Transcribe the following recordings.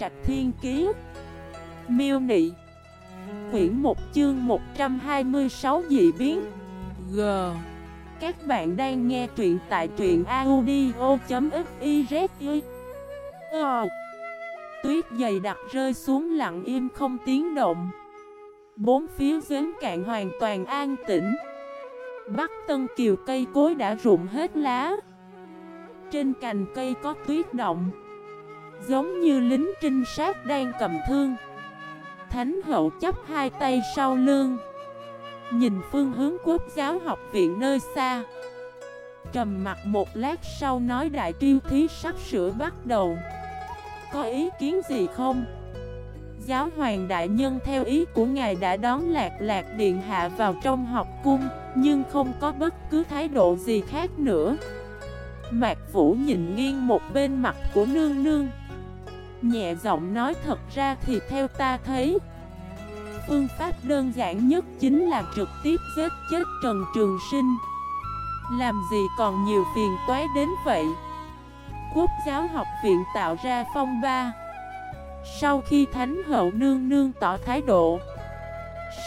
Trạch Thiên Kiế Miêu Nị. Quyển 1 chương 126 dị biến. G. Các bạn đang nghe truyện tại truyện audio.xyz Ờ. Tuyết dày đặc rơi xuống lặng im không tiếng động. Bốn phía giếng cạn hoàn toàn an tĩnh. Bắc Tân Kiều cây cối đã rụng hết lá. Trên cành cây có tuyết động. Giống như lính trinh sát đang cầm thương. Thánh hậu chấp hai tay sau lưng. Nhìn phương hướng quốc giáo học viện nơi xa. Trầm mặt một lát sau nói đại triêu thí sắp sửa bắt đầu. Có ý kiến gì không? Giáo hoàng đại nhân theo ý của ngài đã đón lạc lạc điện hạ vào trong học cung, Nhưng không có bất cứ thái độ gì khác nữa. Mạc Vũ nhìn nghiêng một bên mặt của nương nương. Nhẹ giọng nói thật ra thì theo ta thấy, Phương pháp đơn giản nhất chính là trực tiếp giết chết Trần Trường Sinh. Làm gì còn nhiều phiền toái đến vậy? Quốc giáo học viện tạo ra phong ba. Sau khi Thánh Hậu Nương Nương tỏ thái độ,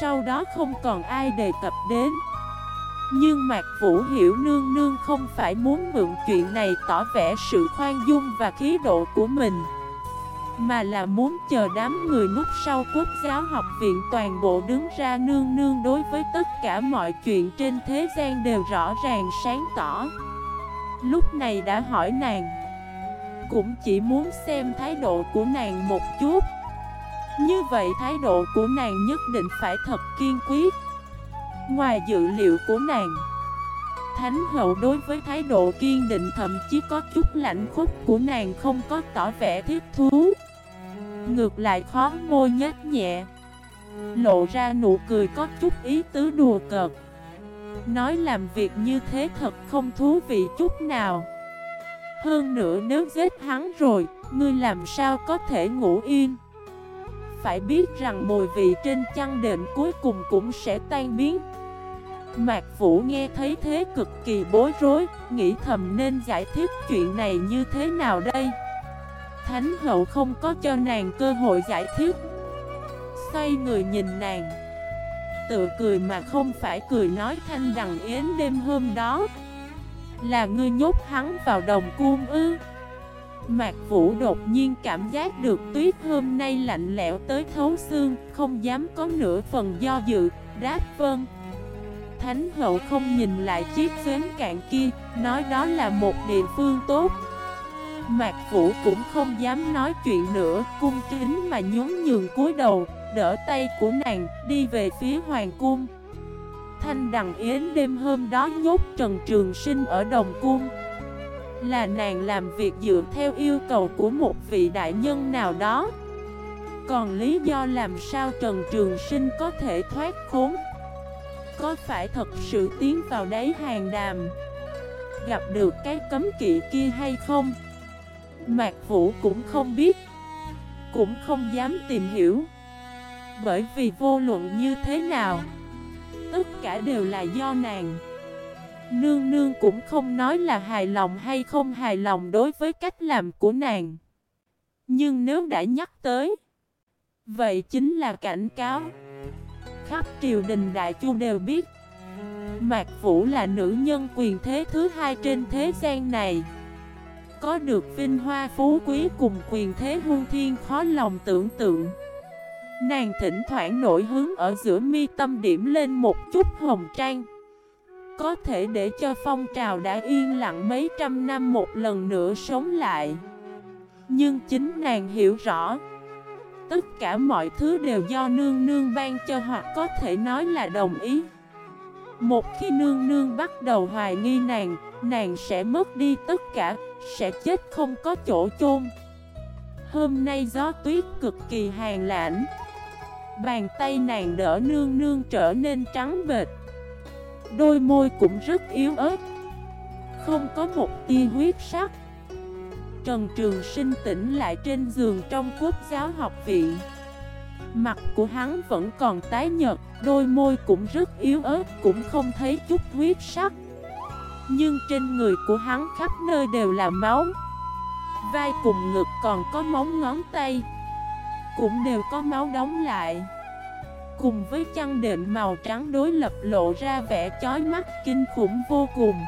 Sau đó không còn ai đề cập đến. Nhưng Mạc Vũ hiểu Nương Nương không phải muốn mượn chuyện này tỏ vẻ sự khoan dung và khí độ của mình mà là muốn chờ đám người nút sau quốc giáo học viện toàn bộ đứng ra nương nương đối với tất cả mọi chuyện trên thế gian đều rõ ràng sáng tỏ. Lúc này đã hỏi nàng, Cũng chỉ muốn xem thái độ của nàng một chút. Như vậy thái độ của nàng nhất định phải thật kiên quyết. Ngoài dự liệu của nàng, Thánh hậu đối với thái độ kiên định thậm chí có chút lạnh khúc của nàng không có tỏ vẻ thiết thú. Ngược lại khó môi nhếch nhẹ. Lộ ra nụ cười có chút ý tứ đùa cợt. Nói làm việc như thế thật không thú vị chút nào. Hơn nữa nếu giết hắn rồi, Ngươi làm sao có thể ngủ yên? Phải biết rằng mùi vị trên chăn đệm cuối cùng cũng sẽ tan biến. Mạc Vũ nghe thấy thế cực kỳ bối rối, Nghĩ thầm nên giải thích chuyện này như thế nào đây? Thánh hậu không có cho nàng cơ hội giải thích. Xoay người nhìn nàng. Tự cười mà không phải cười nói thanh đằng yến đêm hôm đó. Là ngươi nhốt hắn vào đồng cung ư? Mạc Vũ đột nhiên cảm giác được tuyết hôm nay lạnh lẽo tới thấu xương Không dám có nửa phần do dự, đáp vâng. Thánh hậu không nhìn lại chiếc xến cạn kia Nói đó là một địa phương tốt. Mạc Vũ cũng không dám nói chuyện nữa, Cung kính mà nhún nhường cúi đầu, Đỡ tay của nàng, đi về phía hoàng cung. Thanh Đằng Yến đêm hôm đó nhốt Trần Trường Sinh ở Đồng Cung. Là nàng làm việc dựa theo yêu cầu của một vị đại nhân nào đó. Còn lý do làm sao Trần Trường Sinh có thể thoát khốn? Có phải thật sự tiến vào đáy hàng đàm? Gặp được cái cấm kỵ kia hay không? Mạc Vũ cũng không biết, Cũng không dám tìm hiểu. Bởi vì vô luận như thế nào, Tất cả đều là do nàng. Nương nương cũng không nói là hài lòng hay không hài lòng đối với cách làm của nàng. Nhưng nếu đã nhắc tới, Vậy chính là cảnh cáo. Khắp triều đình đại chu đều biết, Mạc Vũ là nữ nhân quyền thế thứ hai trên thế gian này có được vinh hoa phú quý cùng quyền thế hung thiên khó lòng tưởng tượng. Nàng thỉnh thoảng nổi hướng ở giữa mi tâm điểm lên một chút hồng trang. Có thể để cho phong trào đã yên lặng mấy trăm năm một lần nữa sống lại. Nhưng chính nàng hiểu rõ, Tất cả mọi thứ đều do nương nương ban cho hoặc có thể nói là đồng ý. Một khi nương nương bắt đầu hoài nghi nàng Nàng sẽ mất đi tất cả sẽ chết không có chỗ chôn. Hôm nay gió tuyết cực kỳ hàng lãnh. Bàn tay nàng đỡ nương nương trở nên trắng bệt Đôi môi cũng rất yếu ớt. Không có một tia huyết sắc. Trần Trường Sinh tỉnh lại trên giường trong quốc giáo học viện Mặt của hắn vẫn còn tái nhợt, Đôi môi cũng rất yếu ớt, Cũng không thấy chút huyết sắc nhưng trên người của hắn khắp nơi đều là máu. Vai cùng ngực còn có móng ngón tay, cũng đều có máu đóng lại. Cùng với chăn đệm màu trắng đối lập lộ ra vẻ chói mắt, kinh khủng vô cùng.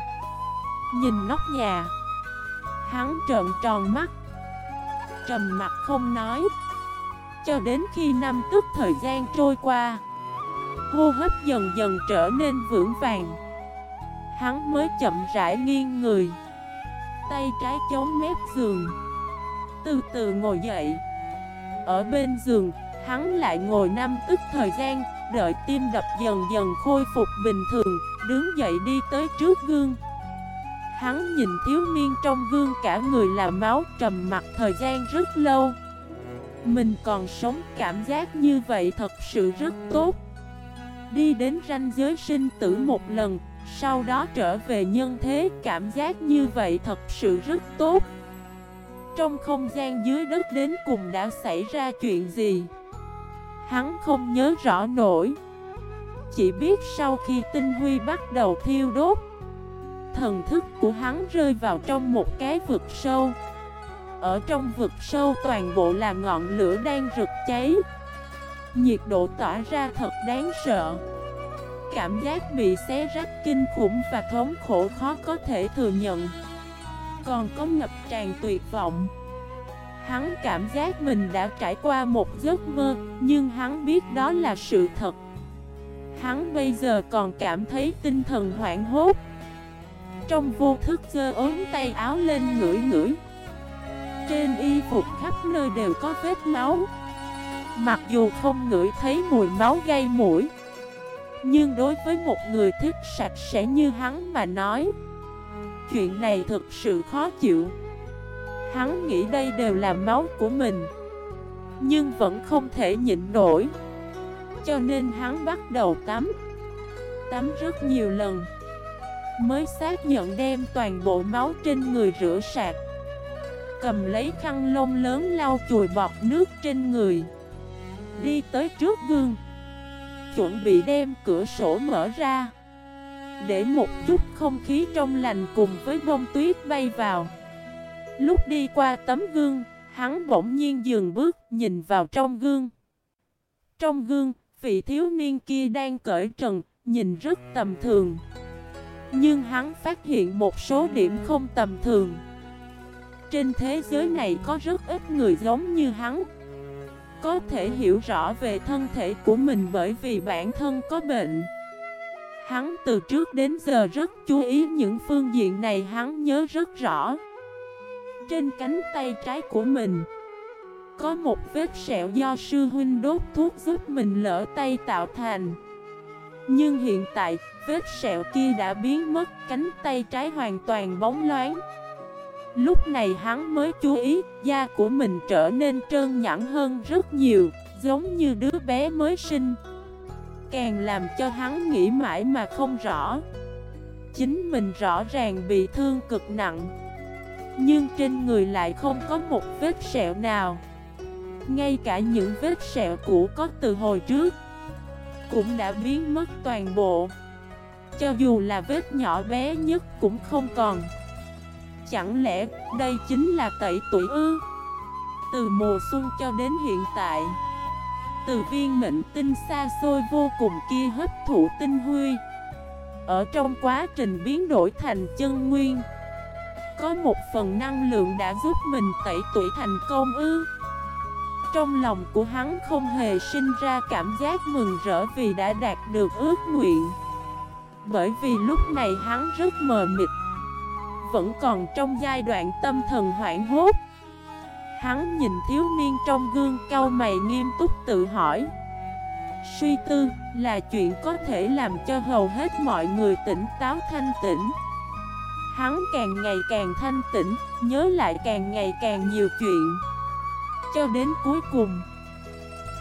Nhìn nóc nhà, Hắn trợn tròn mắt, Trầm mặt không nói. Cho đến khi năm tức thời gian trôi qua, Hô hấp dần dần trở nên vững vàng. Hắn mới chậm rãi nghiêng người. Tay trái chống mép giường. Từ từ ngồi dậy. Ở bên giường, Hắn lại ngồi năm tức thời gian, Đợi tim đập dần dần khôi phục bình thường, Đứng dậy đi tới trước gương. Hắn nhìn thiếu niên trong gương cả người là máu trầm mặt thời gian rất lâu. Mình còn sống cảm giác như vậy thật sự rất tốt. Đi đến ranh giới sinh tử một lần sau đó trở về nhân thế, cảm giác như vậy thật sự rất tốt. Trong không gian dưới đất đến cùng đã xảy ra chuyện gì? Hắn không nhớ rõ nổi. Chỉ biết sau khi tinh huy bắt đầu thiêu đốt, Thần thức của hắn rơi vào trong một cái vực sâu. Ở trong vực sâu, toàn bộ là ngọn lửa đang rực cháy. Nhiệt độ tỏa ra thật đáng sợ. Cảm giác bị xé rách kinh khủng và thống khổ khó có thể thừa nhận. Còn có ngập tràn tuyệt vọng. Hắn cảm giác mình đã trải qua một giấc mơ, Nhưng hắn biết đó là sự thật. Hắn bây giờ còn cảm thấy tinh thần hoảng hốt. Trong vô thức dơ ốm tay áo lên ngửi ngửi. Trên y phục khắp nơi đều có vết máu. Mặc dù không ngửi thấy mùi máu gây mũi nhưng đối với một người thích sạch sẽ như hắn mà nói, Chuyện này thực sự khó chịu. Hắn nghĩ đây đều là máu của mình, Nhưng vẫn không thể nhịn nổi. Cho nên hắn bắt đầu tắm. Tắm rất nhiều lần, Mới xác nhận đem toàn bộ máu trên người rửa sạch. Cầm lấy khăn lông lớn lau chùi bọt nước trên người. Đi tới trước gương Chuẩn bị đem cửa sổ mở ra. Để một chút không khí trong lành cùng với bông tuyết bay vào. Lúc đi qua tấm gương Hắn bỗng nhiên dừng bước nhìn vào trong gương. Trong gương, vị thiếu niên kia đang cởi trần Nhìn rất tầm thường. Nhưng hắn phát hiện một số điểm không tầm thường. Trên thế giới này có rất ít người giống như hắn. Có thể hiểu rõ về thân thể của mình bởi vì bản thân có bệnh. Hắn từ trước đến giờ rất chú ý những phương diện này, hắn nhớ rất rõ. Trên cánh tay trái của mình Có một vết sẹo do sư huynh đốt thuốc giúp mình lỡ tay tạo thành. Nhưng hiện tại, Vết sẹo kia đã biến mất, Cánh tay trái hoàn toàn bóng loáng. Lúc này hắn mới chú ý, Da của mình trở nên trơn nhẵn hơn rất nhiều, Giống như đứa bé mới sinh. Càng làm cho hắn nghĩ mãi mà không rõ. Chính mình rõ ràng bị thương cực nặng, Nhưng trên người lại không có một vết sẹo nào. Ngay cả những vết sẹo cũ có từ hồi trước Cũng đã biến mất toàn bộ. Cho dù là vết nhỏ bé nhất cũng không còn. Chẳng lẽ đây chính là tẩy tuổi ư? Từ mùa xuân cho đến hiện tại, Từ viên mệnh tinh xa xôi vô cùng kia hấp thụ tinh huy. Ở trong quá trình biến đổi thành chân nguyên, Có một phần năng lượng đã giúp mình tẩy tuổi thành công ư? Trong lòng của hắn không hề sinh ra cảm giác mừng rỡ vì đã đạt được ước nguyện. Bởi vì lúc này hắn rất mờ mịt vẫn còn trong giai đoạn tâm thần hoảng hốt. Hắn nhìn thiếu niên trong gương cao mày nghiêm túc tự hỏi Suy tư là chuyện có thể làm cho hầu hết mọi người tỉnh táo thanh tĩnh. Hắn càng ngày càng thanh tĩnh, nhớ lại càng ngày càng nhiều chuyện. Cho đến cuối cùng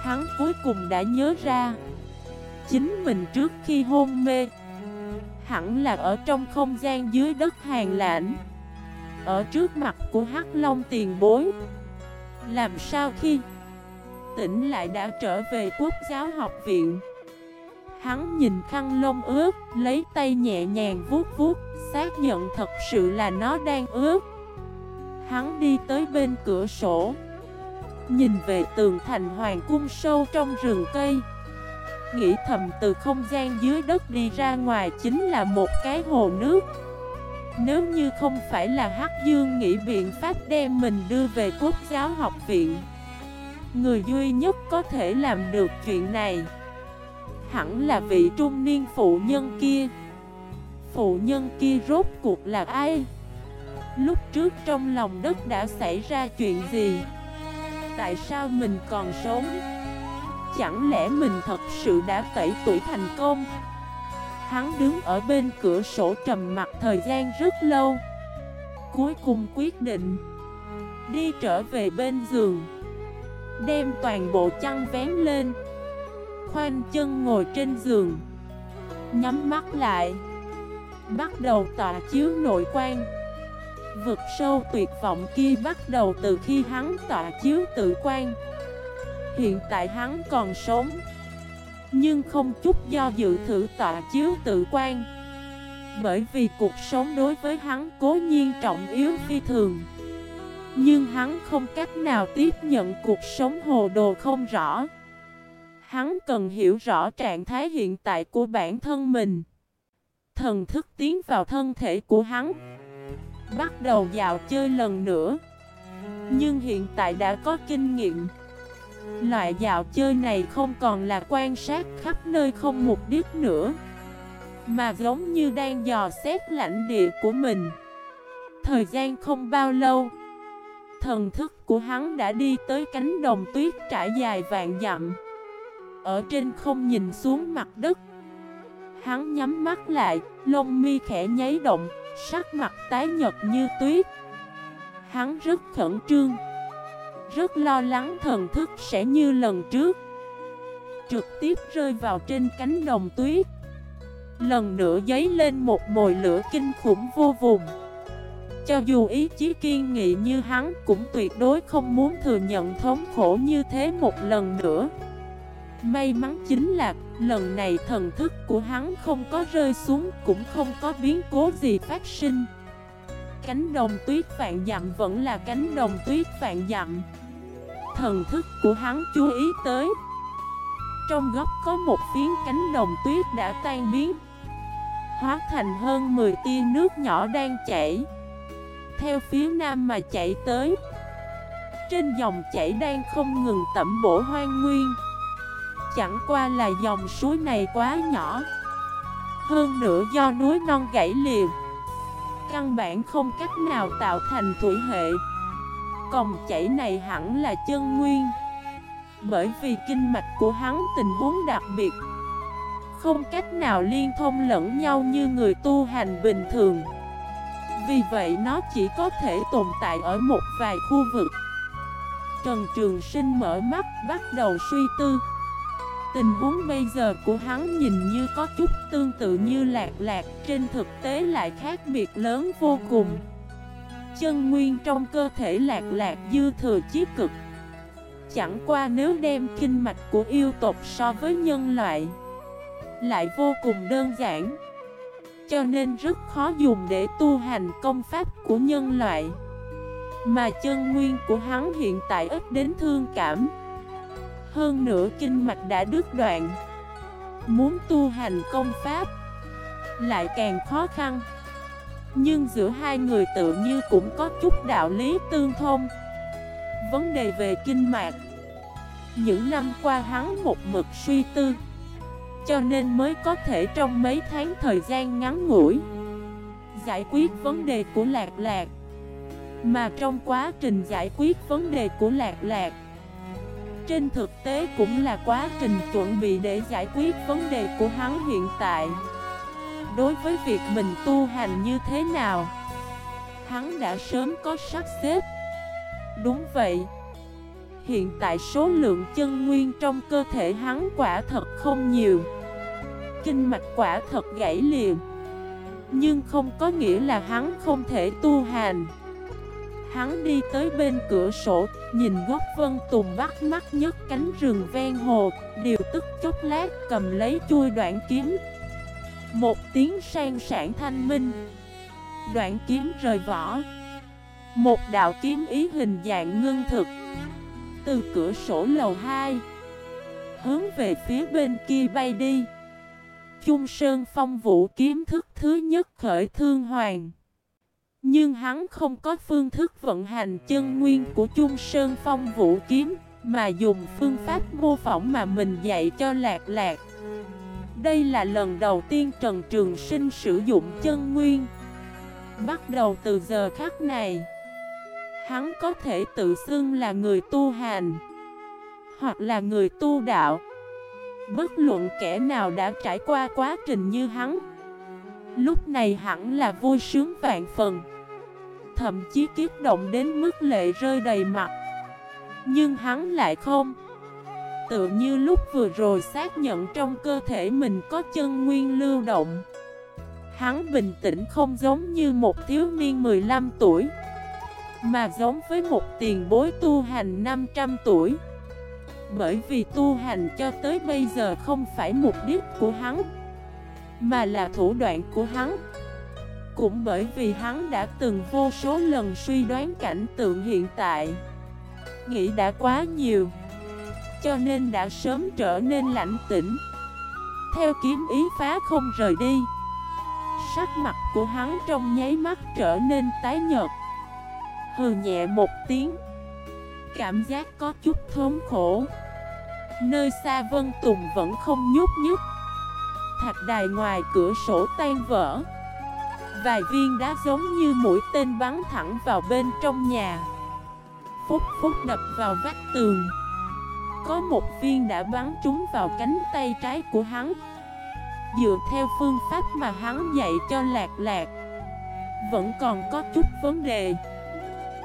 Hắn cuối cùng đã nhớ ra Chính mình trước khi hôn mê hẳn là ở trong không gian dưới đất hàng lãnh. Ở trước mặt của Hắc Long tiền bối. Làm sao khi tỉnh lại đã trở về quốc giáo học viện? Hắn nhìn khăn lông ướt, lấy tay nhẹ nhàng vuốt vuốt, xác nhận thật sự là nó đang ướt. Hắn đi tới bên cửa sổ, Nhìn về tường thành hoàng cung sâu trong rừng cây. Nghĩ thầm từ không gian dưới đất đi ra ngoài chính là một cái hồ nước Nếu như không phải là Hắc Dương nghĩ biện pháp đem mình đưa về quốc giáo học viện, Người duy nhất có thể làm được chuyện này Hẳn là vị trung niên phụ nhân kia Phụ nhân kia rốt cuộc là ai? Lúc trước trong lòng đất đã xảy ra chuyện gì? Tại sao mình còn sống? Chẳng lẽ mình thật sự đã tẩy tuổi thành công? Hắn đứng ở bên cửa sổ trầm mặt thời gian rất lâu. Cuối cùng quyết định Đi trở về bên giường, Đem toàn bộ chăn vén lên, Khoanh chân ngồi trên giường, Nhắm mắt lại, Bắt đầu tọa chiếu nội quan. Vực sâu tuyệt vọng kia bắt đầu từ khi hắn tọa chiếu tự quan. Hiện tại hắn còn sống. Nhưng không chút do dự thử tọa chiếu tự quan. Bởi vì cuộc sống đối với hắn cố nhiên trọng yếu phi thường. Nhưng hắn không cách nào tiếp nhận cuộc sống hồ đồ không rõ. Hắn cần hiểu rõ trạng thái hiện tại của bản thân mình. Thần thức tiến vào thân thể của hắn. Bắt đầu dạo chơi lần nữa. Nhưng hiện tại đã có kinh nghiệm. Loại dạo chơi này không còn là quan sát khắp nơi không mục đích nữa Mà giống như đang dò xét lãnh địa của mình. Thời gian không bao lâu Thần thức của hắn đã đi tới cánh đồng tuyết trải dài vạn dặm. Ở trên không nhìn xuống mặt đất Hắn nhắm mắt lại, lông mi khẽ nháy động, sắc mặt tái nhật như tuyết. Hắn rất khẩn trương. Rất lo lắng thần thức sẽ như lần trước. Trực tiếp rơi vào trên cánh đồng tuyết. Lần nữa giấy lên một mồi lửa kinh khủng vô vùng Cho dù ý chí kiên nghị như hắn cũng tuyệt đối không muốn thừa nhận thống khổ như thế một lần nữa. May mắn chính là lần này thần thức của hắn không có rơi xuống cũng không có biến cố gì phát sinh. Cánh đồng tuyết vạn dặm vẫn là cánh đồng tuyết vạn dặm. Thần thức của hắn chú ý tới. Trong góc có một phiến cánh đồng tuyết đã tan biến, Hóa thành hơn 10 tia nước nhỏ đang chảy Theo phía nam mà chạy tới. Trên dòng chảy đang không ngừng tẩm bổ hoang nguyên. Chẳng qua là dòng suối này quá nhỏ, Hơn nữa do núi non gãy liền Căn bản không cách nào tạo thành thủy hệ. Còng chảy này hẳn là chân nguyên. Bởi vì kinh mạch của hắn tình huống đặc biệt. Không cách nào liên thông lẫn nhau như người tu hành bình thường. Vì vậy nó chỉ có thể tồn tại ở một vài khu vực. Trần Trường Sinh mở mắt, bắt đầu suy tư. Tình huống bây giờ của hắn nhìn như có chút tương tự như lạc lạc, Trên thực tế lại khác biệt lớn vô cùng. Chân nguyên trong cơ thể lạc lạc dư thừa chí cực. Chẳng qua nếu đem kinh mạch của yêu tộc so với nhân loại, Lại vô cùng đơn giản. Cho nên rất khó dùng để tu hành công pháp của nhân loại. Mà chân nguyên của hắn hiện tại ít đến thương cảm. Hơn nữa kinh mạch đã đứt đoạn. Muốn tu hành công pháp Lại càng khó khăn. Nhưng giữa hai người tự như cũng có chút đạo lý tương thông. Vấn đề về kinh mạch Những năm qua hắn một mực suy tư, Cho nên mới có thể trong mấy tháng thời gian ngắn ngủi Giải quyết vấn đề của lạc lạc. Mà trong quá trình giải quyết vấn đề của lạc lạc, trên thực tế cũng là quá trình chuẩn bị để giải quyết vấn đề của hắn hiện tại. Đối với việc mình tu hành như thế nào. Hắn đã sớm có sắp xếp. Đúng vậy. Hiện tại số lượng chân nguyên trong cơ thể hắn quả thật không nhiều. Kinh mạch quả thật gãy liền. Nhưng không có nghĩa là hắn không thể tu hành. Hắn đi tới bên cửa sổ, nhìn góc vân tùng bắt mắt nhất cánh rừng ven hồ, điều tức chốc lát cầm lấy chui đoạn kiếm. Một tiếng sang sản thanh minh, đoạn kiếm rời vỏ. Một đạo kiếm ý hình dạng ngưng thực, từ cửa sổ lầu 2 Hướng về phía bên kia bay đi. Chung Sơn Phong Vũ kiếm thức thứ nhất khởi thương hoàng. Nhưng hắn không có phương thức vận hành chân nguyên của Chung Sơn Phong Vũ kiếm Mà dùng phương pháp mô phỏng mà mình dạy cho lạc lạc. Đây là lần đầu tiên Trần Trường Sinh sử dụng chân nguyên. Bắt đầu từ giờ khắc này, Hắn có thể tự xưng là người tu hành, Hoặc là người tu đạo. Bất luận kẻ nào đã trải qua quá trình như hắn, Lúc này hẳn là vui sướng vạn phần. Thậm chí kiếp động đến mức lệ rơi đầy mặt. Nhưng hắn lại không. Tự như lúc vừa rồi xác nhận trong cơ thể mình có chân nguyên lưu động. Hắn bình tĩnh không giống như một thiếu niên 15 tuổi, Mà giống với một tiền bối tu hành 500 tuổi. Bởi vì tu hành cho tới bây giờ không phải mục đích của hắn, Mà là thủ đoạn của hắn. Cũng bởi vì hắn đã từng vô số lần suy đoán cảnh tượng hiện tại, Nghĩ đã quá nhiều cho nên đã sớm trở nên lạnh tĩnh Theo kiếm ý phá không rời đi, Sắc mặt của hắn trong nháy mắt trở nên tái nhợt. Hừ nhẹ một tiếng, Cảm giác có chút thống khổ. Nơi xa Vân Tùng vẫn không nhúc nhích. Thạch đài ngoài cửa sổ tan vỡ. Vài viên đá giống như mũi tên bắn thẳng vào bên trong nhà. Phúc phúc đập vào vách tường. Có một viên đã bắn trúng vào cánh tay trái của hắn. Dựa theo phương pháp mà hắn dạy cho lạc lạc, Vẫn còn có chút vấn đề.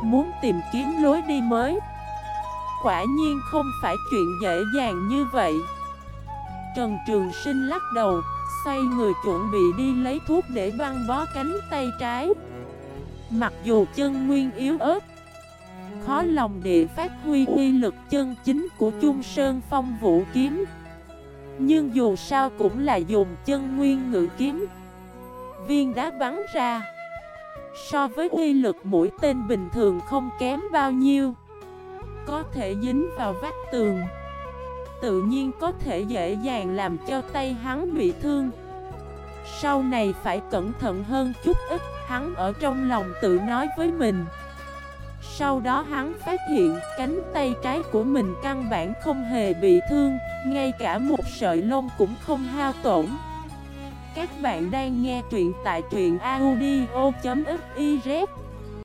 Muốn tìm kiếm lối đi mới, Quả nhiên không phải chuyện dễ dàng như vậy. Trần Trường Sinh lắc đầu, Xoay người chuẩn bị đi lấy thuốc để băng bó cánh tay trái. Mặc dù chân nguyên yếu ớt Khó lòng để phát huy uy lực chân chính của Chung Sơn Phong Vũ Kiếm. Nhưng dù sao cũng là dùng chân nguyên ngự kiếm. Viên đá bắn ra. So với uy lực mũi tên bình thường không kém bao nhiêu. Có thể dính vào vách tường. Tự nhiên có thể dễ dàng làm cho tay hắn bị thương. Sau này phải cẩn thận hơn chút ít, Hắn ở trong lòng tự nói với mình sau đó hắn phát hiện cánh tay trái của mình căn bản không hề bị thương, ngay cả một sợi lông cũng không hao tổn. Các bạn đang nghe truyện tại truyện audio.fif